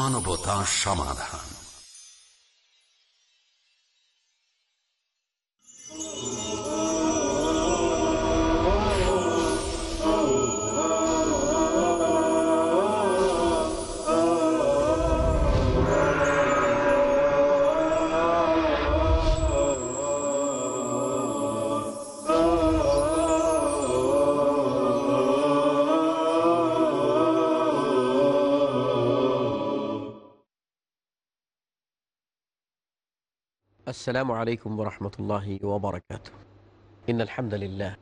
মানবতা সমাধান। আসসালামু আলাইকুম রহমতুল্লাহ ওবরাকাত ইন আলহামদুলিল্লাহ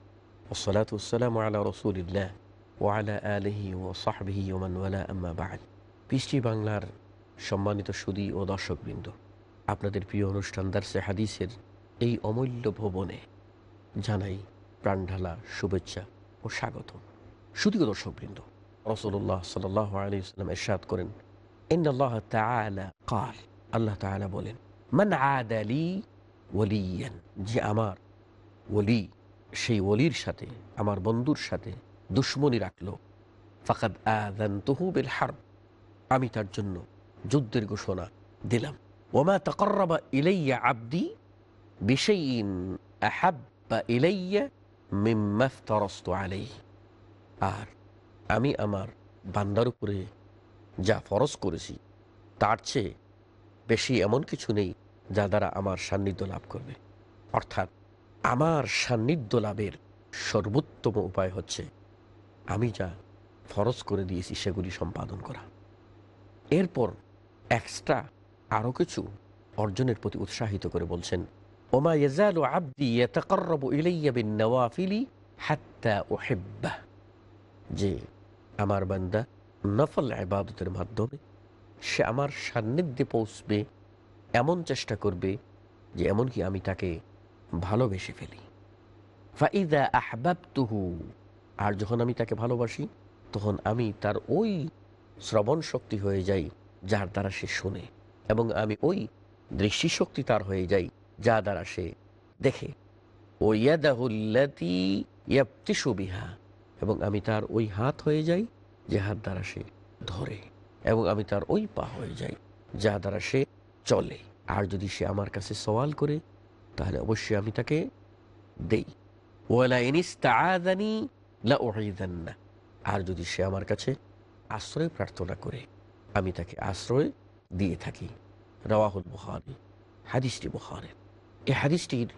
ওসলাত ওসালাম আলা রসুলিল্লাহ ওয়ালা আলহি ও সাহবিহি ওমানওয়ালা আম্মা বাহাদ পৃষ্টি বাংলার সম্মানিত সুদী ও দর্শকবৃন্দ। আপনাদের প্রিয় অনুষ্ঠান দার্সে হাদিসের এই অমূল্য ভবনে জানাই প্রাণঢালা শুভেচ্ছা ও স্বাগত সুদী ও দর্শকবৃন্দ রসুল্লাহ সাল আলী সাল্লাম এরশাদ করেন ইন্দাল্লাহ তালা কাল আল্লাহ তালা বলেন মান আদালি ওলিয়ান যে আমার ওলি সেই ওলির সাথে আমার বন্ধুর সাথে দুশ্মনী রাখল ফাকাদ আদান তহুবেল হার আমি তার জন্য যুদ্ধের ঘোষণা দিলাম ওমা তকর্রবা ইলাইয়া আব্দি বিশাইন আহাব্বা ইলাইয়া মিম্মাফতারস্ত আলাই আর আমি আমার বান্দার উপরে যা ফরজ করেছি তার চেয়ে বেশি এমন কিছু নেই যা দ্বারা আমার সান্নিধ্য লাভ করবে। অর্থাৎ, আমার সান্নিধ্য লাভের সর্বোত্তম উপায় হচ্ছে, আমি যা ফরজ করে দিয়েছি সেগুলি সম্পাদন করা। এরপর এক্সট্রা আরও কিছু অর্জনের প্রতি উৎসাহিত করে বলছেন, ওমা ইয়াজালু আব্দি ইয়াতাকাররাবু ইলাইয়া বিন নওয়াফিলি হাত্তা উহিব্বাহ যে আমার বান্দা নফল ইবাদতের মাধ্যমে সে আমার সান্নিধ্যে পৌঁছবে এমন চেষ্টা করবে যে এমনকি আমি তাকে ভালোবেসে ফেলি। ফাইদা আহবাব তুহু আর যখন আমি তাকে ভালোবাসি, তখন আমি তার ওই শ্রবণ শক্তি হয়ে যাই, যার দ্বারা সে শোনে, এবং আমি ওই দৃষ্টিশক্তি তার হয়ে যাই, যা দ্বারা সে দেখে। ও ইয়াদাহুল্লাতি ইয়াপ্তিসু বিহা, এবং আমি তার ওই হাত হয়ে যাই যে হাত দ্বারা সে ধরে, এবং আমি তার ওই পা হয়ে যাই, যা দ্বারা সে চলে। আর যদি সে আমার কাছে সওয়াল করে, তাহলে অবশ্যই আমি তাকে দেই। ওয়ালা উঈযান্না আর যদি সে আমার কাছে আশ্রয় প্রার্থনা করে, আমি তাকে আশ্রয় দিয়ে থাকি। রওয়াহুল বুখারী, হাদিসটি বুখারী। এই হাদিসটির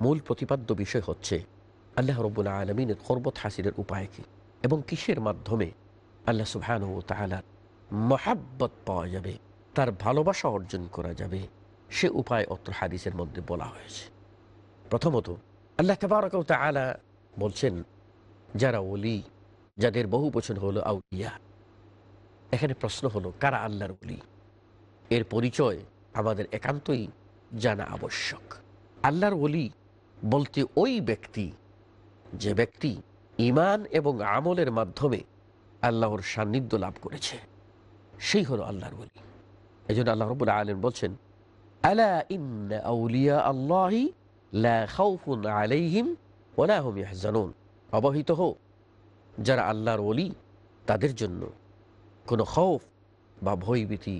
মূল প্রতিপাদ্য বিষয় হচ্ছে, আল্লাহ রব্বুল আলমিনের কর্বত হাসিলের উপায় কি? এবং কিসের মাধ্যমে আল্লাহ সুবহান ও তাহালার মহাব্বত পাওয়া যাবে? তার ভালোবাসা অর্জন করা যাবে, সে উপায় অত্র হাদিসের মধ্যে বলা হয়েছে। প্রথমত, আল্লাহ তবারক তালা বলছেন, যারা ওলি, যাদের বহু বছর হলো আউলিয়া, এখানে প্রশ্ন হলো, কারা আল্লাহর ওলি? এর পরিচয় আমাদের একান্তই জানা আবশ্যক। আল্লাহর ওলি বলতে ওই ব্যক্তি, যে ব্যক্তি ইমান এবং আমলের মাধ্যমে আল্লাহর সান্নিধ্য লাভ করেছে। সেই হলো আল্লাহর বলি এই জন্য আল্লাহ রবুল আলম বলছেন, আলা ইন্না আউলিয়া আল্লাহি লা খাউফুন আলাইহিম ওলা হুম ইয়াহজানুন অবহিত হো যারা আল্লাহর ওলি, তাদের জন্য কোনো খৌফ বা ভয়ভীতি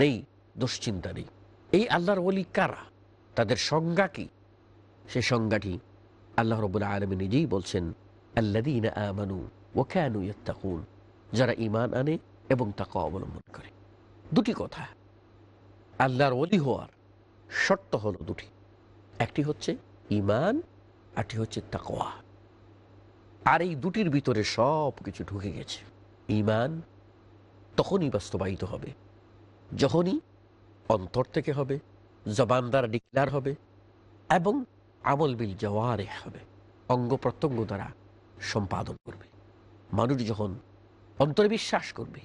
নেই, দুশ্চিন্তা নেই। এই আল্লাহর ওলি কারা? তাদের সংজ্ঞা কি? সে সংজ্ঞাটি আল্লাহ রবুল আলমী নিজেই বলছেন আল্লাদিন আমানু ওখানু ইত্তাকুন যারা ইমান আনে এবং তাকে অবলম্বন করে। দুটি কথা। আল্লাহর অলি হওয়ার শর্ত হলো দুটি। একটি হচ্ছে ইমান আরটি হচ্ছে তাকোয়া আর এই দুটির ভিতরে সব কিছু ঢুকে গেছে। ইমান তখনই বাস্তবায়িত হবে, যখনই অন্তর থেকে হবে, জবান দ্বারা ডিক্লার হবে এবং আমল বিল জওয়ারে হবে, অঙ্গ প্রত্যঙ্গ দ্বারা সম্পাদন করবে। মানুষ যখন অন্তরে বিশ্বাস করবে,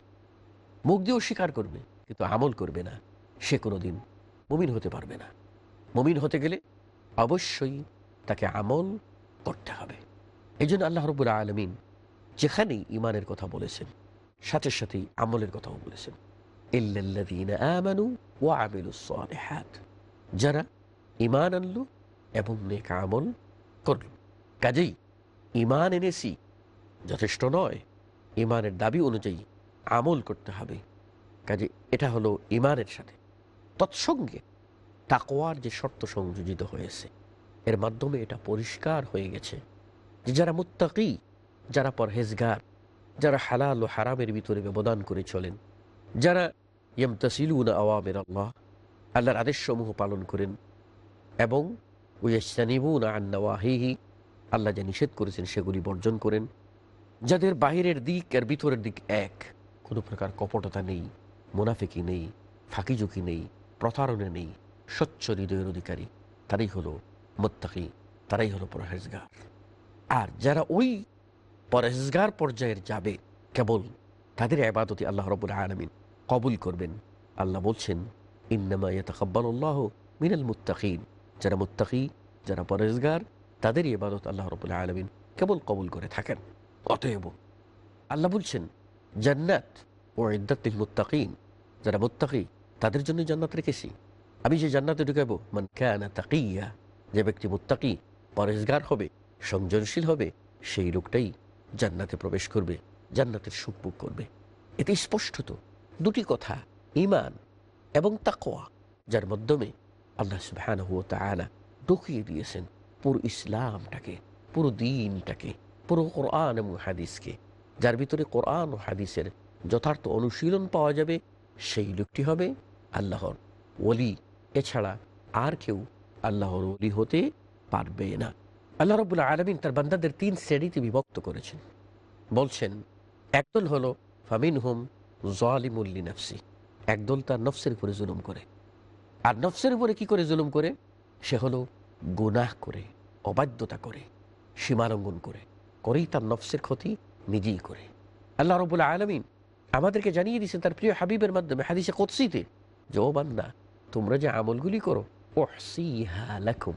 মুখ দিয়েও স্বীকার করবে কিন্তু আমল করবে না, সে কোনো দিন মুমিন হতে পারবে না। মুমিন হতে গেলে অবশ্যই তাকে আমল করতে হবে। এই জন্য আল্লাহ রবুল আলমিন যেখানেই ইমানের কথা বলেছেন, সাথে সাথেই আমলের কথাও বলেছেন যারা ইমান আনলো এবং নেক আমল করল। কাজেই ইমান এনেছি, যথেষ্ট নয় ইমানের দাবি অনুযায়ী আমল করতে হবে। কাজে এটা হলো ইমানের সাথে। তৎসঙ্গে তাকোয়ার যে শর্ত সংযোজিত হয়েছে, এর মাধ্যমে এটা পরিষ্কার হয়ে গেছে যে যারা মুত্তাকি, যারা পরহেজগার, যারা হালাল ও হারামের ভিতরে ব্যবদান করে চলেন, যারা ইয়মতাসিলুন আওয়ামের আল্লাহ, আল্লাহর আদেশসমূহ পালন করেন এবং উয়ানিবুন আন্নাওয়াহিহি আল্লাহ যা নিষেধ করেছেন সেগুলি বর্জন করেন, যাদের বাহিরের দিক আর ভিতরের দিক এক, কোনো প্রকার কপটতা নেই। মুনাফিকি নেই, ফাঁকিঝুঁকি নেই, প্রতারণা নেই, স্বচ্ছ হৃদয়ের অধিকারী, তারাই হলো মোত্তাকি, তারাই হলো পরহেজগার। আর যারা ওই পরহেজগার পর্যায়ের যাবে, কেবল তাদের আবাদতি আল্লাহ রবুল আলমিন কবুল করবেন। আল্লাহ বলছেন, ইন্নামা ইয়াতাকাব্বালুল্লাহ মিনাল মুত্তাকিন। যারা মুত্তাকি, যারা পরহেজগার তাদেরই ইবাদত আল্লাহ রবুল্লাহ আলমিন কেবল কবুল করে থাকেন। অতএব আল্লাহ বলছেন, জান্নাত ও ইদ্দাতিল মুত্তাকিন। যারা মুত্তাকি, তাদের জন্য জান্নাত রেখেছি। আমি যে জান্নাতে ঢুকাবো, মান কানা তাকিয়া, যে ব্যক্তি মুত্তাকি পরেজগার হবে সংযনশীল হবে, সেই লোকটাই জান্নাতে প্রবেশ করবে, জান্নাতের সুখ করবে। এতে স্পষ্টত দুটি কথা ইমান এবং তাকোয়া যার মাধ্যমে আল্লাহ সুবহানাহু ওয়া তাআলা ঢুকিয়ে দিয়েছেন পুরো ইসলামটাকে, পুরো দিনটাকে, পুরো কোরআন এবং হাদিসকে, যার ভিতরে কোরআন ও হাদিসের যথার্থ অনুশীলন পাওয়া যাবে সেই লোকটি হবে আল্লাহর ওলি। এছাড়া আর কেউ আল্লাহর ওলি হতে পারবে না। আল্লাহ রবুল্লা আলমিন তার বান্দাদের তিন শ্রেণীতে বিভক্ত করেছেন। বলছেন, একদল হলো ফামিন হুম জলিমুল্লি নফসি একদল তার নফসের উপরে জুলুম করে। আর নফসের উপরে কি করে জুলুম করে? সে হলো গুনাহ করে, অবাধ্যতা করে, সীমালঙ্ঘন করে, করেই তার নফসের ক্ষতি নিজেই করে। আল্লাহ রবুল্লা আলমিন আমাদেরকে জানিয়ে দিয়েছেন তার প্রিয় হাবিবের মাধ্যমে, হাদিসে কৎসিতে যে, ও বান্দা, তোমরা যে আমলগুলি করো লাকুম।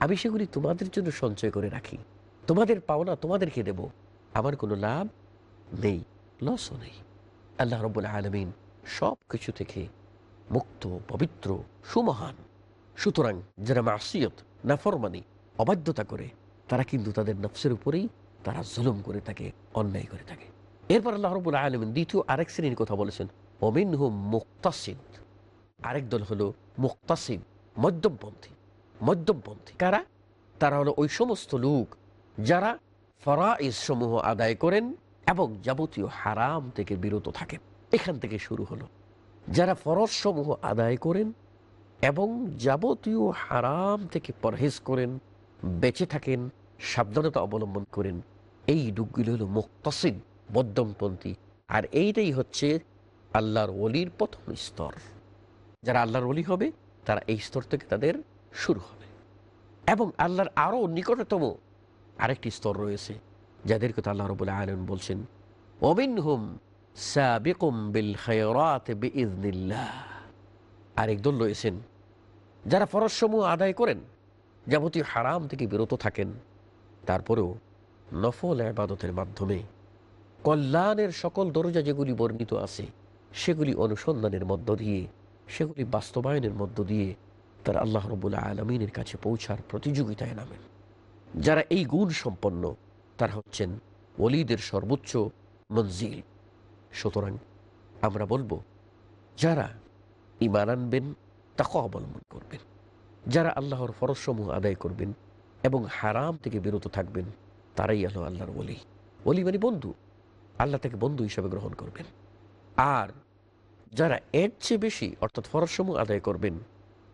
আমি সেগুলি তোমাদের জন্য সঞ্চয় করে রাখি। তোমাদের পাওনা তোমাদেরকে দেব। আমার কোনো লাভ নেই, লসও নেই। আল্লাহ রব্বুল আলমিন সব কিছু থেকে মুক্ত, পবিত্র, সুমহান। সুতরাং যারা মাসিয়ত, নাফরমানি, অবাধ্যতা করে, তারা কিন্তু তাদের নফসের উপরেই তারা জুলুম করে থাকে, অন্যায় করে থাকে। এরপর আল্লাহ রবুল আলমিন দ্বিতীয় আরেক শ্রেণির কথা বলেছেন অমিন হুম মুক্তাসিদ। আরেক দল হলো মুক্তাসিদ, মধ্যমপন্থী মধ্যমপন্থী। কারা? তারা হলো ওই সমস্ত লোক যারা ফরাইজ সমূহ আদায় করেন এবং যাবতীয় হারাম থেকে বিরত থাকেন। এখান থেকে শুরু হলো। যারা ফরজ সমূহ আদায় করেন এবং যাবতীয় হারাম থেকে পরহেজ করেন, বেঁচে থাকেন, সাবধানতা অবলম্বন করেন, এই লোকগুলো হলো মুক্তাসিদ। মধ্যমপন্থী। আর এইটাই হচ্ছে আল্লাহর অলির প্রথম স্তর। যারা আল্লাহর অলি হবে, তারা এই স্তর থেকে তাদের শুরু হবে। এবং আল্লাহর আরও নিকটতম আরেকটি স্তর রয়েছে, যাদের কথা আল্লাহ রবুল আলম বলছেন অবিন হুম সাবিকুম বিল খায়রাত বিইজনিল্লাহ আরেক দল রয়েছেন, যারা ফরজসমূহ আদায় করেন, যাবতীয় হারাম থেকে বিরত থাকেন। তারপরেও নফল আবাদতের মাধ্যমে কল্যাণের সকল দরজা যেগুলি বর্ণিত আছে, সেগুলি অনুসন্ধানের মধ্য দিয়ে, সেগুলি বাস্তবায়নের মধ্য দিয়ে তারা আল্লাহ রবুল্লা আলমিনের কাছে পৌঁছার প্রতিযোগিতায় নামেন। যারা এই গুণ সম্পন্ন, তারা হচ্ছেন অলিদের সর্বোচ্চ মঞ্জিল। সুতরাং আমরা বলব, যারা ইমান আনবেন তাকে অবলম্বন করবেন। যারা আল্লাহর ফরসমূহ আদায় করবেন এবং হারাম থেকে বিরত থাকবেন, তারাই আলো আল্লাহর অলি অলি মানে বন্ধু। আল্লাহ তাকে বন্ধু হিসাবে গ্রহণ করবেন। আর যারা এর চেয়ে বেশি, অর্থাৎ ফরসমূহ আদায় করবেন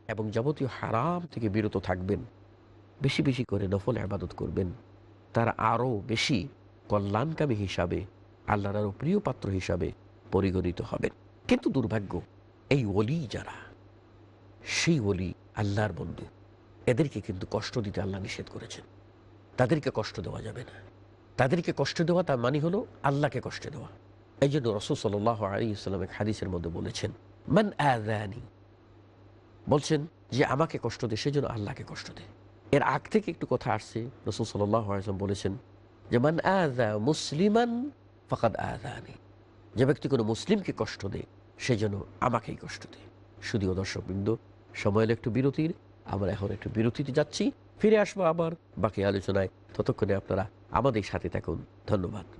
এবং যাবতীয় হারাম থেকে বিরত থাকবেন, বেশি বেশি করে নফল আবাদত করবেন, তারা আরও বেশি কল্যাণকামী হিসাবে, আল্লাহর আরও প্রিয় পাত্র হিসাবে পরিগণিত হবেন। কিন্তু দুর্ভাগ্য, এই ওলি যারা, সেই অলি আল্লাহর বন্ধু। এদেরকে কিন্তু কষ্ট দিতে আল্লাহ নিষেধ করেছেন। তাদেরকে কষ্ট দেওয়া যাবে না। তাদেরকে কষ্ট দেওয়া তার মানে হলো আল্লাহকে কষ্ট দেওয়া। এই জন্য রসুল সাল আলী ইসলাম এক হাদিসের মধ্যে বলেছেন, মান আদানি বলছেন যে, আমাকে কষ্ট দেয় সেই জন্য আল্লাহকে কষ্ট দেয় এর আগ থেকে একটু কথা আসছে, রসুল সাল্লাম বলেছেন যে, মান আদা মুসলিমান, ফাকাদ আদানি যে ব্যক্তি কোনো মুসলিমকে কষ্ট দেয় সে যেন আমাকেই কষ্ট দেয় শুধুও দর্শকবৃন্দ, সময় একটু বিরতির, আমরা এখন একটু বিরতিতে যাচ্ছি। ফিরে আসব আবার বাকি আলোচনায়। ততক্ষণে আপনারা আমাদের সাথে থাকুন। ধন্যবাদ।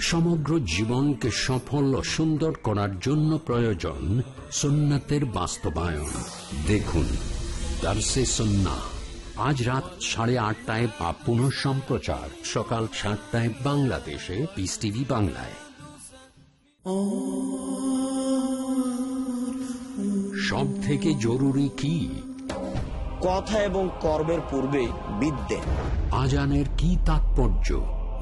সমগ্র জীবনকে সফল ও সুন্দর করার জন্য প্রয়োজন সুন্নাতের বাস্তবায়ন। দেখুন দার্সে সন্না আজ রাত সাড়ে আটটায় বা পুনঃ সম্প্রচার। সকাল সাতটায় বাংলাদেশে। পিস টিভি বাংলায়। সব থেকে জরুরি কি? কথা এবং কর্মের পূর্বে বিদ্যে। আজানের কি তাৎপর্য?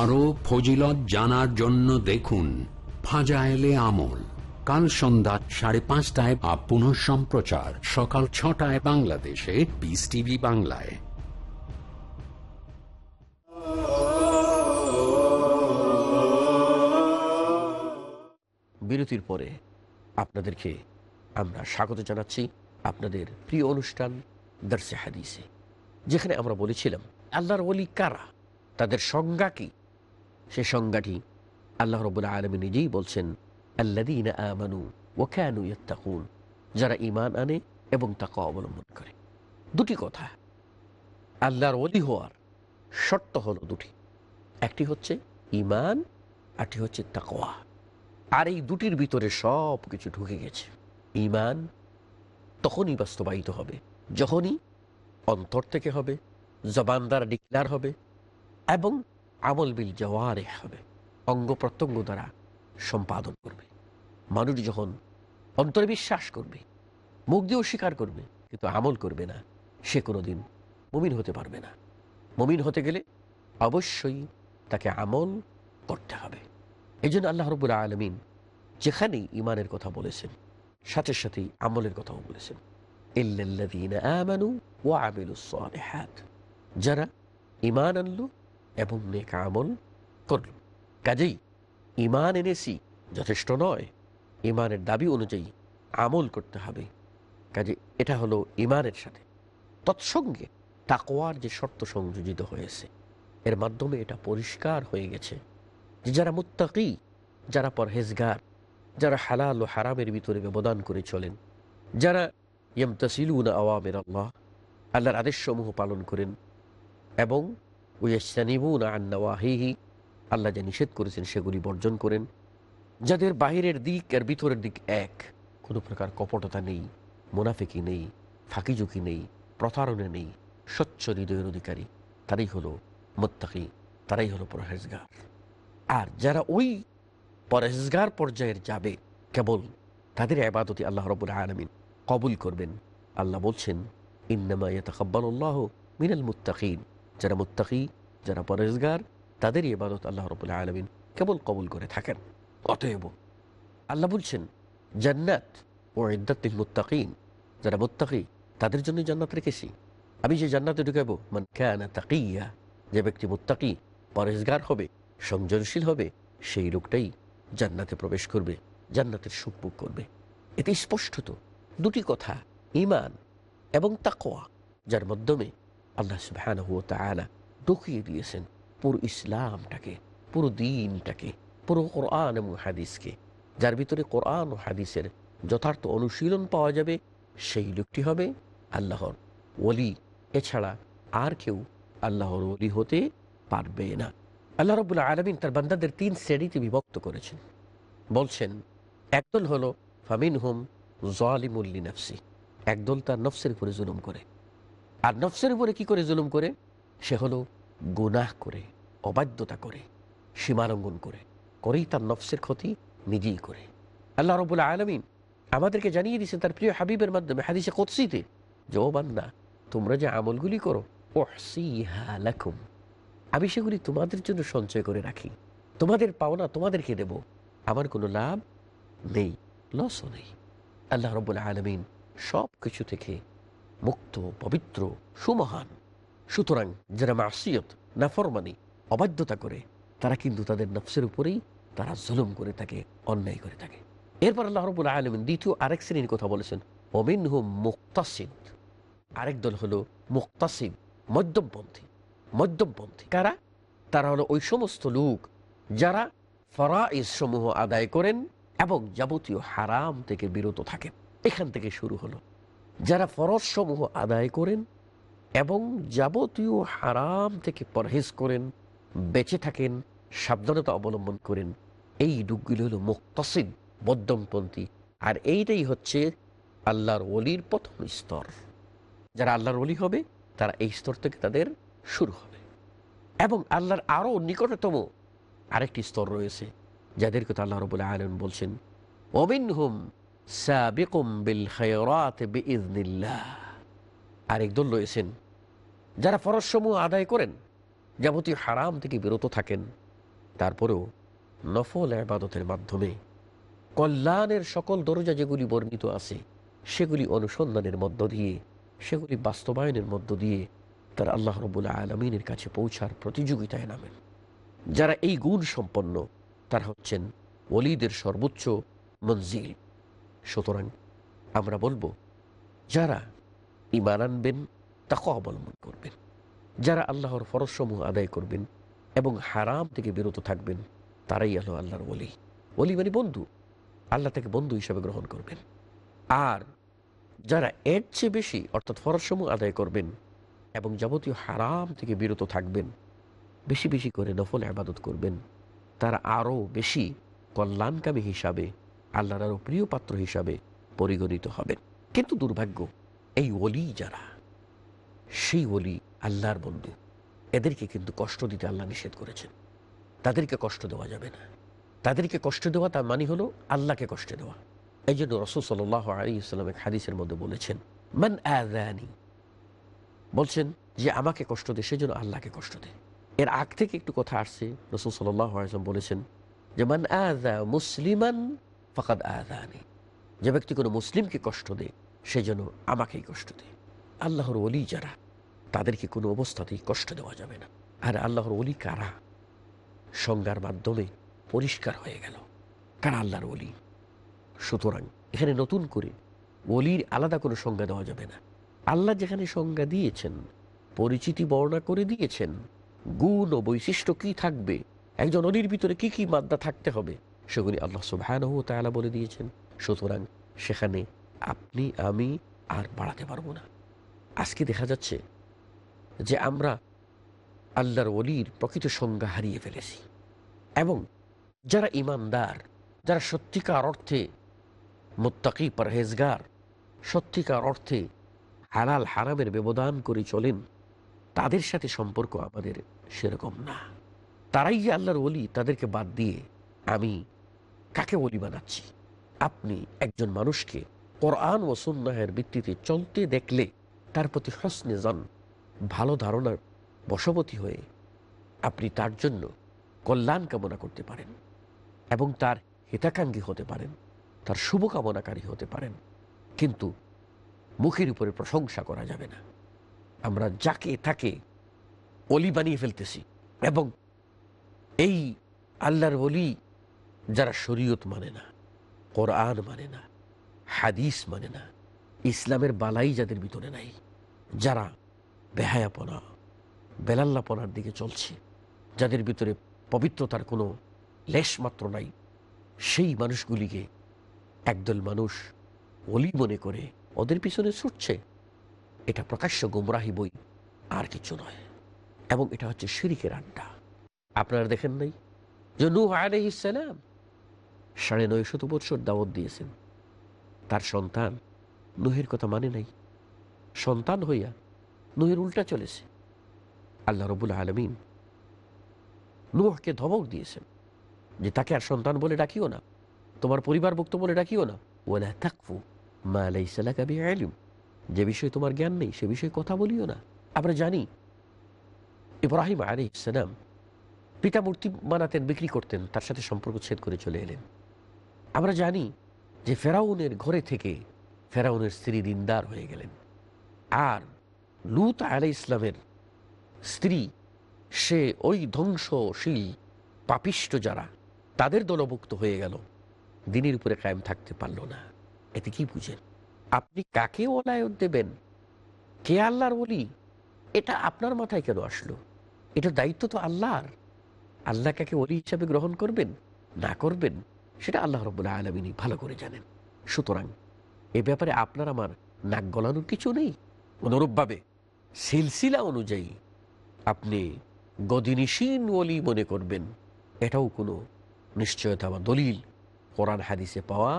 আরও ফজিলত জানার জন্য দেখুন ফাজাইলে আমল। কাল সন্ধ্যা সাড়ে পাঁচটায় বা পুনঃ সম্প্রচার। সকাল ছটায় বাংলাদেশে পিস টিভি বাংলায়। বিরতির পরে আপনাদেরকে আমরা স্বাগত জানাচ্ছি আপনাদের প্রিয় অনুষ্ঠান দার্সে হাদিসে, যেখানে আমরা বলেছিলাম, আল্লাহর ওলি কারা? তাদের সংজ্ঞা কি? সে সংজ্ঞাটি আল্লাহ রবুল্লা আলমী নিজেই বলছেন আল্লাদিন আমানু ও ক্যানু যারা ইমান আনে এবং তাকে অবলম্বন করে। দুটি কথা। আল্লাহর ওলি হওয়ার শর্ত হলো দুটি। একটি হচ্ছে ইমান আরটি হচ্ছে তাকোয়া আর এই দুটির ভিতরে সব কিছু ঢুকে গেছে। ইমান তখনই বাস্তবায়িত হবে, যখনই অন্তর থেকে হবে, জবান দ্বারা ডিক্লার হবে, এবং আমল বিল জওয়ারে হবে। অঙ্গ প্রত্যঙ্গ দ্বারা সম্পাদন করবে। মানুষ যখন অন্তরে বিশ্বাস করবে, মুখ দিয়েও স্বীকার করবে, কিন্তু আমল করবে না, সে কোনোদিন মুমিন হতে পারবে না। মুমিন হতে গেলে অবশ্যই তাকে আমল করতে হবে। এই জন্য আল্লাহ রবুল্লা আলমিন যেখানেই ইমানের কথা বলেছেন, সাথে সাথেই আমলের কথাও বলেছেন। ইল্লাল্লাযীনা যারা ইমান আনলো এবং নেক আমল করল কাজেই ইমান এনেছি যথেষ্ট নয়। ইমানের দাবি অনুযায়ী আমল করতে হবে। কাজে এটা হলো ইমানের সাথে। তৎসঙ্গে তাকওয়ার যে শর্ত সংযোজিত হয়েছে, এর মাধ্যমে এটা পরিষ্কার হয়ে গেছে যে যারা মুত্তাকি, যারা পরহেজগার, যারা হালাল ও হারামের ভিতরে ব্যবদান করে চলেন, যারা ইয়মতাসিলুন আওয়ামের আল্লাহ, আল্লাহর আদেশসমূহ পালন করেন এবং আন্নাওয়াহিহি আল্লাহ যা নিষেধ করেছেন, সেগুলি বর্জন করেন। যাদের বাহিরের দিক আর ভিতরের দিক এক, কোনো প্রকার কপটতা নেই মুনাফিকি নেই, ফাঁকিঝুঁকি নেই, প্রতারণা নেই, স্বচ্ছ হৃদয়ের অধিকারী, তারাই হলো মোত্তাকি, তারাই হলো পরহেজগার। আর যারা ওই পরহেজগার পর্যায়ের যাবে, কেবল তাদের আবাদতি আল্লাহ রবুল আলমিন কবুল করবেন। আল্লাহ বলছেন, ইন্নামা ইয়াতাকাব্বালুল্লাহ মিনাল মুত্তাকিন। যারা মুত্তাকি, যারা পরহেজগার, তাদেরই ইবাদত আল্লাহ রবুল আলমিন কেবল কবুল করে থাকেন। অতএব আল্লাহ বলছেন, জান্নাত ও ইদ্দাতিল মুত্তাকিন। যারা মুত্তাকি, তাদের জন্য জান্নাত রেখেছি। আমি যে জান্নাতে ঢুকাবো, মান কানা তাকিয়া, যে ব্যক্তি মুত্তাকি পরেজগার হবে সংযনশীল হবে, সেই লোকটাই জান্নাতে প্রবেশ করবে, জান্নাতের সুখ ভোগ করবে। এতে স্পষ্টত দুটি কথা ইমান এবং তাকোয়া যার মাধ্যমে আল্লাহ সুবহানাহু ঢুকিয়ে দিয়েছেন পুরো ইসলামটাকে, পুরো দিনটাকে, পুরো কোরআন এবং হাদিসকে। যার ভিতরে কোরআন ও হাদিসের যথার্থ অনুশীলন পাওয়া যাবে, সেই লোকটি হবে আল্লাহর ওলি। এছাড়া আর কেউ আল্লাহর ওলি হতে পারবে না। আল্লাহ রবুল্লা আলমিন তার বান্দাদের তিন শ্রেণীতে বিভক্ত করেছেন। বলছেন, একদল হলো ফামিন হুম জলিমুল্লি নফসি। একদল তার নফসের উপরে জুলুম করে। আর নফসের উপরে কি করে জুলুম করে? সে হলো গুনাহ করে, অবাধ্যতা করে, সীমালঙ্ঘন করে, করেই তার নফসের ক্ষতি নিজেই করে। আল্লাহ রবুল্লা আলমিন আমাদেরকে জানিয়ে দিয়েছেন তার প্রিয় হাবিবের মাধ্যমে, হাদিসে কৎসিতে যে ও বান্দা, তোমরা যে আমলগুলি করো ওহসিহা আমি সেগুলি তোমাদের জন্য সঞ্চয় করে রাখি। তোমাদের পাওনা তোমাদেরকে দেব, আমার কোনো লাভ নেই, লসও নেই। আল্লাহ রব্বুল আলমিন সব কিছু থেকে মুক্ত, পবিত্র, সুমহান। সুতরাং যারা মাসিয়ত, নাফরমানি, অবাধ্যতা করে, তারা কিন্তু তাদের নফসের উপরেই তারা জুলুম করে থাকে অন্যায় করে থাকে। এরপর আল্লাহ রবুল আলমিন দ্বিতীয় আরেক শ্রেণির কথা বলেছেন অমিন হুম মুক্তাসিদ। আরেক দল হলো মুক্তাসিদ মধ্যমপন্থী মধ্যমপন্থী কারা? তারা হলো ওই সমস্ত লোক যারা ফরাইজ সমূহ আদায় করেন এবং যাবতীয় হারাম থেকে বিরত থাকেন। এখান থেকে শুরু হলো। যারা ফরজ সমূহ আদায় করেন এবং যাবতীয় হারাম থেকে পরহেজ করেন, বেঁচে থাকেন, সাবধানতা অবলম্বন করেন, এই লোকগুলি হলো মুক্তাসিদ, মধ্যমপন্থী। আর এইটাই হচ্ছে আল্লাহর অলির প্রথম স্তর। যারা আল্লাহর অলি হবে, তারা এই স্তর থেকে তাদের শুরু হবে। এবং আল্লাহর আরও নিকটতম আরেকটি স্তর রয়েছে যাদের কথা আল্লাহ রবুল্লাহ আলম বলছেন ওমিন হুম আরেক দল রয়েছেন, যারা ফরজসমূহ আদায় করেন, যাবতীয় হারাম থেকে বিরত থাকেন। তারপরেও নফল আবাদতের মাধ্যমে কল্যাণের সকল দরজা যেগুলি বর্ণিত আছে, সেগুলি অনুসন্ধানের মধ্য দিয়ে, সেগুলি বাস্তবায়নের মধ্য দিয়ে তার আল্লাহ রবুল্লাহ আলমিনের কাছে পৌঁছার প্রতিযোগিতায় নামেন। যারা এই গুণ সম্পন্ন, তারা হচ্ছেন ওলিদের সর্বোচ্চ মঞ্জিল। সুতরাং আমরা বলব, যারা ইমান আনবেন তাকে অবলম্বন করবেন। যারা আল্লাহর ফরজসমূহ আদায় করবেন এবং হারাম থেকে বিরত থাকবেন, তারাই আলো আল্লাহর ওলি। ওলি মানে বন্ধু। আল্লাহ থেকে বন্ধু হিসাবে গ্রহণ করবেন। আর যারা এর চেয়ে বেশি অর্থাৎ ফরজসমূহ আদায় করবেন এবং যাবতীয় হারাম থেকে বিরত থাকবেন, বেশি বেশি করে নফল আবাদত করবেন, তারা আরও বেশি কল্যাণকামী হিসাবে আল্লাহর আরও প্রিয় পাত্র হিসাবে পরিগণিত হবেন। কিন্তু দুর্ভাগ্য, এই ওলি যারা, সেই ওলি আল্লাহর বন্ধু। এদেরকে কিন্তু কষ্ট দিতে আল্লাহ নিষেধ করেছেন। তাদেরকে কষ্ট দেওয়া যাবে না। তাদেরকে কষ্ট দেওয়া তার মানে হলো আল্লাহকে কষ্ট দেওয়া। এই জন্য রসুল সাল আলী ইসলাম এক হাদিসের মধ্যে বলেছেন, মান আদানি বলছেন যে, আমাকে কষ্ট দেয় সেজন্য আল্লাহকে কষ্ট দেয় এর আগ থেকে একটু কথা আসছে। রসুল সাল্লাম বলেছেন যে, মান আদা মুসলিমান ফাকাদ আদানি যে ব্যক্তি কোনো মুসলিমকে কষ্ট দেয় যেন আমাকেই কষ্ট দেয়। আল্লাহর অলি যারা, তাদেরকে কোনো অবস্থাতেই কষ্ট দেওয়া যাবে না। আর আল্লাহর অলি কারা? সংজ্ঞার মাধ্যমে পরিষ্কার হয়ে গেল কারা আল্লাহর অলি সুতরাং এখানে নতুন করে অলির আলাদা কোনো সংজ্ঞা দেওয়া যাবে না। আল্লাহ যেখানে সংজ্ঞা দিয়েছেন, পরিচিতি বর্ণনা করে দিয়েছেন, গুণ ও বৈশিষ্ট্য কি থাকবে, একজন অলির ভিতরে কি কি মাদ্দা থাকতে হবে সেগুলি আল্লাহ সুবহানাহু বলে দিয়েছেন, সুতরাং সেখানে আপনি, আমি আর বাড়াতে পারব না। আজকে দেখা যাচ্ছে যে আমরা আল্লাহর অলির প্রকৃত সংজ্ঞা হারিয়ে ফেলেছি এবং যারা ইমানদার, যারা সত্যিকার অর্থে মোত্তাকি পরহেজগার, সত্যিকার অর্থে হালাল হারামের ব্যবধান করে চলেন, তাদের সাথে সম্পর্ক আমাদের সেরকম না। তারাই যে আল্লাহর অলি তাদেরকে বাদ দিয়ে আমি কাকে অলি বানাচ্ছি? আপনি একজন মানুষকে কোরআন ও সুন্নাহের ভিত্তিতে চলতে দেখলে তার প্রতি হসনে যান, ভালো ধারণার বশবতী হয়ে আপনি তার জন্য কল্যাণ কামনা করতে পারেন এবং তার হিতাকাঙ্ক্ষী হতে পারেন, তার শুভকামনাকারী হতে পারেন। কিন্তু মুখের উপরে প্রশংসা করা যাবে না। আমরা যাকে তাকে অলি বানিয়ে ফেলতেছি এবং এই আল্লাহর অলি যারা শরীয়ত মানে না, কোরআন মানে না, হাদিস মানে না, ইসলামের বালাই যাদের ভিতরে নাই, যারা বেহায়াপনা, বেলাল্লাপনার দিকে চলছে, যাদের ভিতরে পবিত্রতার কোনো লেশ মাত্র নাই, সেই মানুষগুলিকে একদল মানুষ অলি মনে করে ওদের পিছনে ছুটছে। এটা প্রকাশ্য গোমরাহি বই, আর কিছু নয়। এবং এটা হচ্ছে শিরিকের আড্ডা। আপনারা দেখেন নাই যে নূহ আলাইহিসসালাম সাড়ে নয় শত বৎসর দাওয়াত দিয়েছেন। তার সন্তান নুহের কথা মানে নাই। সন্তান হইয়া নুহের উল্টা চলেছে। আল্লাহ রবুল আলমিন নুহকে ধমক দিয়েছেন যে, তাকে আর সন্তান বলে ডাকিও না। তোমার পরিবারভুক্ত বলে ডাকিও না। ওলা থাকফু মা লাইসালা কাবি আলিম যে বিষয়ে তোমার জ্ঞান নেই, সে বিষয়ে কথা বলিও না। আমরা জানি ইব্রাহিম আলী ইসলাম পিতা মূর্তি বানাতেন, বিক্রি করতেন, তার সাথে সম্পর্ক ছেদ করে চলে এলেন। আমরা জানি যে ফেরাউনের ঘরে থেকে ফেরাউনের স্ত্রী দিনদার হয়ে গেলেন। আর লুত আলাই ইসলামের স্ত্রী, সে ওই ধ্বংসশীল পাপিষ্ট যারা, তাদের দলভুক্ত হয়ে গেল। দিনের উপরে কায়েম থাকতে পারল না। এতে কি বুঝেন? আপনি কাকে ওলায়ত দেবেন? কে আল্লাহর বলি এটা আপনার মাথায় কেন আসলো? এটার দায়িত্ব তো আল্লাহর। আল্লাহ কাকে ওলি হিসাবে গ্রহণ করবেন? না করবেন? সেটা আল্লাহ রব্বুল্লাহ আলমিনী ভালো করে জানেন। সুতরাং এ ব্যাপারে আপনার আমার নাক গলানোর কিছু নেই। অনুরূপভাবে সিলসিলা অনুযায়ী আপনি গদিনিসীন ওলি মনে করবেন। এটাও কোনো নিশ্চয়তা বা দলিল কোরআন হাদিসে পাওয়া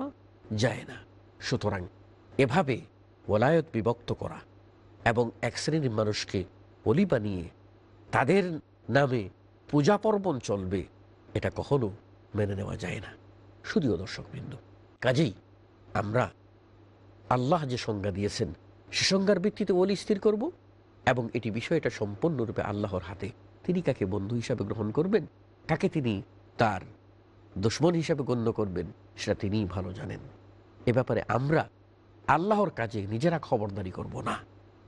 যায় না। সুতরাং এভাবে ওলায়ত বিভক্ত করা এবং এক শ্রেণির মানুষকে অলি বানিয়ে তাদের নামে পূজা পার্বণ চলবে, এটা কখনো মেনে নেওয়া যায় না। শুধুও দর্শকবৃন্দ। কাজেই আমরা আল্লাহ যে সংজ্ঞা দিয়েছেন, সে সংজ্ঞার ভিত্তিতে ওলি স্থির করব এবং এটি বিষয়টা সম্পূর্ণরূপে আল্লাহর হাতে। তিনি কাকে বন্ধু হিসাবে গ্রহণ করবেন, কাকে তিনি তার দুশ্মন হিসাবে গণ্য করবেন, সেটা তিনিই ভালো জানেন। এ ব্যাপারে আমরা আল্লাহর কাজে নিজেরা খবরদারি করব না।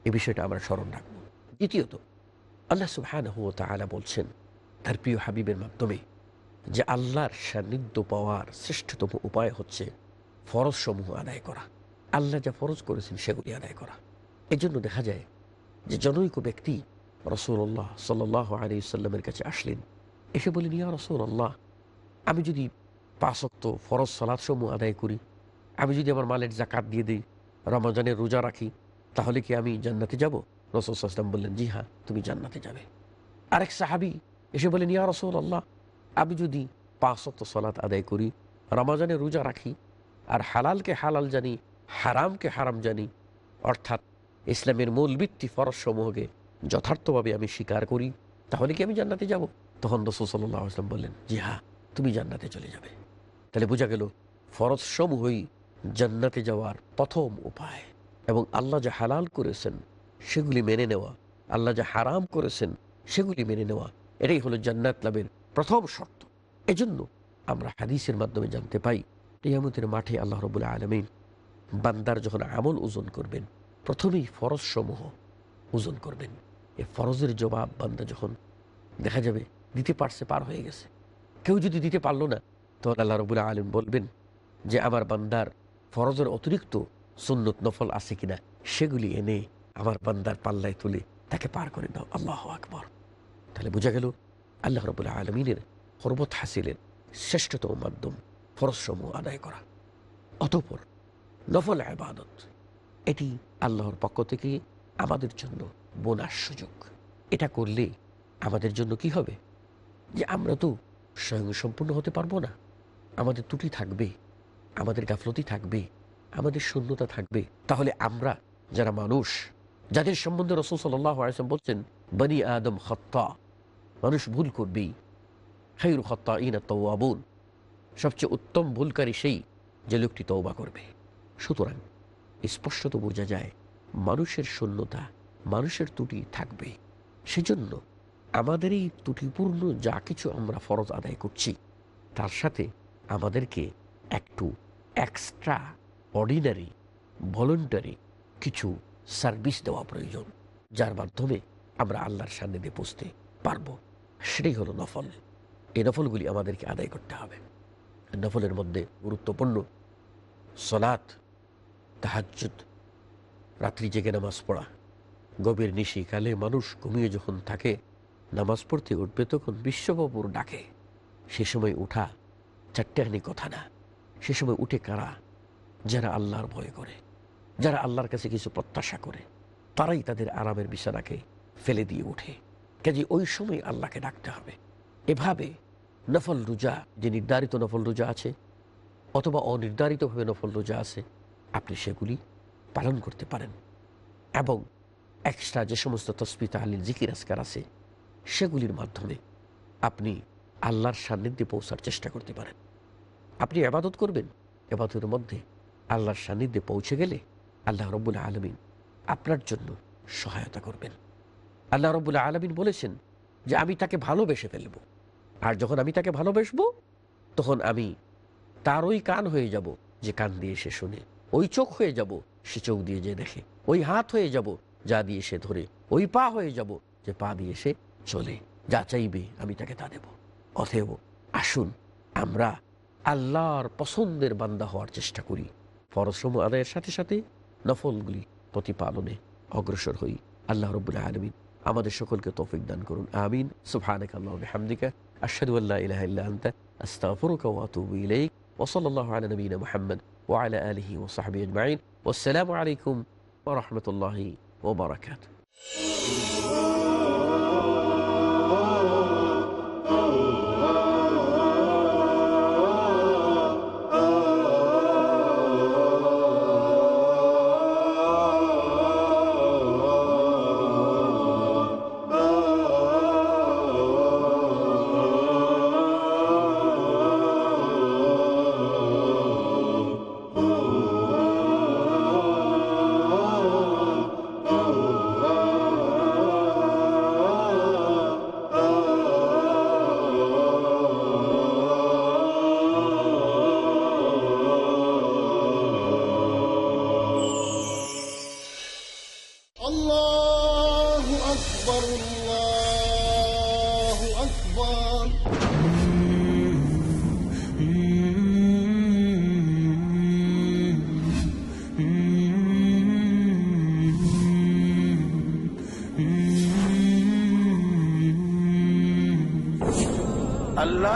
এ বিষয়টা আমরা স্মরণ রাখব। দ্বিতীয়ত, আল্লাহ তাআলা বলছেন, তার প্রিয় হাবিবের মাধ্যমে যে আল্লাহর সান্নিধ্য পাওয়ার শ্রেষ্ঠতম উপায় হচ্ছে ফরজ সমূহ আদায় করা। আল্লাহ যা ফরজ করেছেন সেগুলি আদায় করা। এই জন্য দেখা যায় যে জনৈক ব্যক্তি রসুল্লাহ সাল্লাহ আলী সাল্লামের কাছে আসলেন। এসে বলেন ইয়া রসুল্লাহ আমি যদি পাঁচক্ত ফরজ সলাৎ সমূহ আদায় করি, আমি যদি আমার মালের জাকাত দিয়ে দিই, রমজানের রোজা রাখি, তাহলে কি আমি জান্নাতে যাব? রসুল আসলাম বললেন, জি হ্যাঁ তুমি জান্নাতে যাবে। আরেক সাহাবি এসে বলেন ইয়া রসুল আল্লাহ আমি যদি পাঁচক্ত সলাত আদায় করি, রমাজানে রোজা রাখি, আর হালালকে হালাল জানি, হারামকে হারাম জানি, অর্থাৎ ইসলামের মূল ভিত্তি ফরজ সমূহকে যথার্থভাবে আমি স্বীকার করি, তাহলে কি আমি জান্নাতে যাব? তখন রসুল সাল্লাহ আসলাম বললেন, জি হ্যাঁ তুমি জান্নাতে চলে যাবে। তাহলে বোঝা গেল ফরজ সমূহই জান্নাতে যাওয়ার প্রথম উপায়। এবং আল্লাহ যা হালাল করেছেন, সেগুলি মেনে নেওয়া, আল্লাহ যা হারাম করেছেন, সেগুলি মেনে নেওয়া, এটাই হলো জান্নাত লাভের প্রথম শর্ত। এজন্য আমরা হাদিসের মাধ্যমে জানতে পাই টিয়ামতের মাঠে আল্লাহ রবুল্লাহ আলমিন বান্দার যখন আমল ওজন করবেন, প্রথমেই ফরজ সমূহ ওজন করবেন। এ ফরজের জবাব বান্দা যখন দেখা যাবে দিতে পারছে, পার হয়ে গেছে। কেউ যদি দিতে পারল না, তখন আল্লাহ রবুল্লাহ আলম বলবেন যে, আমার বান্দার ফরজের অতিরিক্ত সুন্নত নফল আছে কিনা, সেগুলি এনে আমার বান্দার পাল্লায় তুলে তাকে পার করে দাও। আল্লাহ আকবর। তাহলে বোঝা গেল আল্লাহ রবুল্লাহ আলমিনের হরবত হাসিলের শ্রেষ্ঠতম মাধ্যম ফরজসমূহ আদায় করা। অতপর নফল আবাদত এটি আল্লাহর পক্ষ থেকে আমাদের জন্য বোনার সুযোগ। এটা করলে আমাদের জন্য কি হবে? যে আমরা তো স্বয়ং সম্পূর্ণ হতে পারব না। আমাদের ত্রুটি থাকবে, আমাদের গাফলতি থাকবে, আমাদের শূন্যতা থাকবে। তাহলে আমরা যারা মানুষ, যাদের সম্বন্ধে রসুল সাল্লাহ আলসালাম বলছেন, বনি আদম হত্যা মানুষ ভুল করবেই। খাইরু হত্যা ইনা তৌয়াবুন সবচেয়ে উত্তম ভুলকারী সেই যে লোকটি তওবা করবে। সুতরাং স্পষ্টত বোঝা যায়, মানুষের শূন্যতা, মানুষের ত্রুটি থাকবে। সেজন্য আমাদের এই ত্রুটিপূর্ণ যা কিছু আমরা ফরজ আদায় করছি, তার সাথে আমাদেরকে একটু এক্সট্রা অর্ডিনারি ভলেন্টারি কিছু সার্ভিস দেওয়া প্রয়োজন, যার মাধ্যমে আমরা আল্লাহর সান্নিধ্যে পৌঁছতে পারব, সেটাই হলো নফল। এই নফলগুলি আমাদেরকে আদায় করতে হবে। নফলের মধ্যে গুরুত্বপূর্ণ সলাত তাহাজ্জুদ, রাত্রি জেগে নামাজ পড়া, গভীর নিশিকালে মানুষ ঘুমিয়ে যখন থাকে, নামাজ পড়তে উঠবে তখন বিশ্ববাবুর ডাকে। সে সময় উঠা চারটেখানি কথা না, সে সময় উঠে কারা, যারা আল্লাহর ভয় করে, যারা আল্লাহর কাছে কিছু প্রত্যাশা করে, তারাই তাদের আরামের বিছানাকে ফেলে দিয়ে ওঠে কাজে ওই সময় আল্লাহকে ডাকতে হবে। এভাবে নফল রোজা, যে নির্ধারিত নফল রোজা আছে, অথবা অনির্ধারিতভাবে নফল রোজা আছে, আপনি সেগুলি পালন করতে পারেন। এবং এক্সট্রা যে সমস্ত তসবি তাহলিল, জিকির, আজকার আছে, সেগুলির মাধ্যমে আপনি আল্লাহর সান্নিধ্যে পৌঁছার চেষ্টা করতে পারেন। আপনি আবাদত করবেন এবাদতের মধ্যে আল্লাহর সান্নিধ্যে পৌঁছে গেলে আল্লাহ রব্বুল আলমিন আপনার জন্য সহায়তা করবেন। আল্লাহ রব্বুল আলমিন বলেছেন যে আমি তাকে ভালোবেসে ফেলব। আর যখন আমি তাকে ভালোবেসবো, তখন আমি তার ওই কান হয়ে যাব যে কান দিয়ে সে শুনে। ওই চোখ হয়ে যাব সে চোখ দিয়ে যে দেখে। ওই হাত হয়ে যাব যা দিয়ে সে ধরে। ওই পা হয়ে যাব যে পা দিয়ে সে চলে। যা চাইবে আমি তাকে তা দেব। অতএব আসুন, আমরা আল্লাহর পছন্দের বান্দা হওয়ার চেষ্টা করি। ফরশ্রম আদায়ের সাথে সাথে নফলগুলি প্রতিপালনে অগ্রসর হই। আল্লাহ রবুল্লাহ আলমিন আমাদের সকলকে তৌফিক দান করুন আমিন সুবহানাক আল্লাহ বিহামদিকা আশহাদু আল্লা ইলাহা ইল্লা আনতা আস্তাগফিরুকা ওয়া আতুবু ইলাইক ওয়া সাল্লাল্লাহু আলা নবিয়িনা মুহাম্মদ ওয়া আলা আলিহি ওয়া সাহবিহি আজমাইন ওয়াসসালামু আলাইকুম ওয়া রাহমাতুল্লাহি ওয়া বারাকাতুহু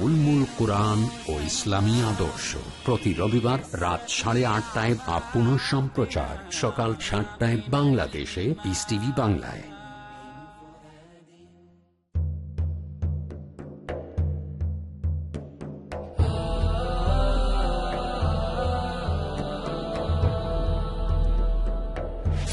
উলমুল কোরআন ও ইসলামী আদর্শ। প্রতি রবিবার রাত সাড়ে আটটায় বা পুনঃ সম্প্রচার সকাল সাতটায় বাংলাদেশে পিস টিভি বাংলায়।